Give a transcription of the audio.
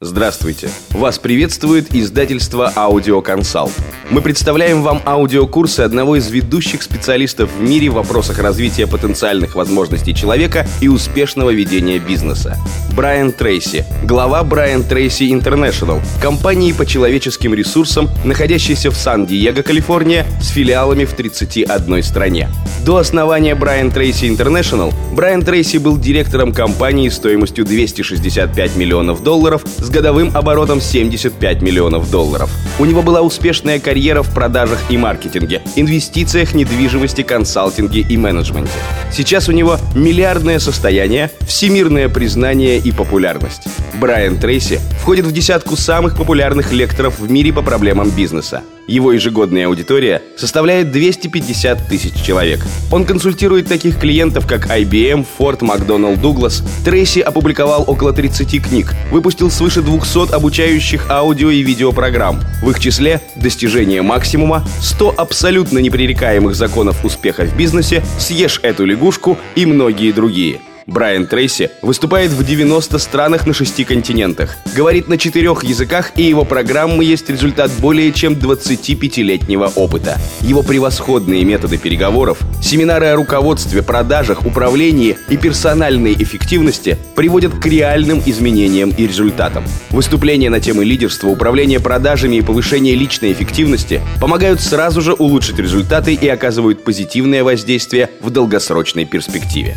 Здравствуйте! Вас приветствует издательство «Аудиоконсалт». Мы представляем вам аудиокурсы одного из ведущих специалистов в мире в вопросах развития потенциальных возможностей человека и успешного ведения бизнеса. Брайан Трейси, глава Брайан Трейси International, компании по человеческим ресурсам, находящейся в Сан-Диего, Калифорния, с филиалами в 31 стране. До основания Брайан Трейси International Брайан Трейси был директором компании стоимостью 265 миллионов долларов с годовым оборотом 75 миллионов долларов. У него была успешная карьера в продажах и маркетинге, инвестициях, недвижимости, консалтинге и менеджменте. Сейчас у него миллиардное состояние, всемирное признание и популярность. Брайан Трейси входит в десятку самых популярных лекторов в мире по проблемам бизнеса. Его ежегодная аудитория составляет 250 тысяч человек. Он консультирует таких клиентов, как IBM, Ford, McDonnell Douglas. Трейси опубликовал около 30 книг, выпустил свыше 200 обучающих аудио и видеопрограмм. В их числе «Достижение максимума», 100 абсолютно непререкаемых законов успеха в бизнесе, «Съешь эту лягушку» и многие другие – Брайан Трейси выступает в 90 странах на шести континентах, говорит на четырех языках, и его программы есть результат более чем 25-летнего опыта. Его превосходные методы переговоров, семинары о руководстве, продажах, управлении и персональной эффективности приводят к реальным изменениям и результатам. Выступления на темы лидерства, управления продажами и повышения личной эффективности помогают сразу же улучшить результаты и оказывают позитивное воздействие в долгосрочной перспективе.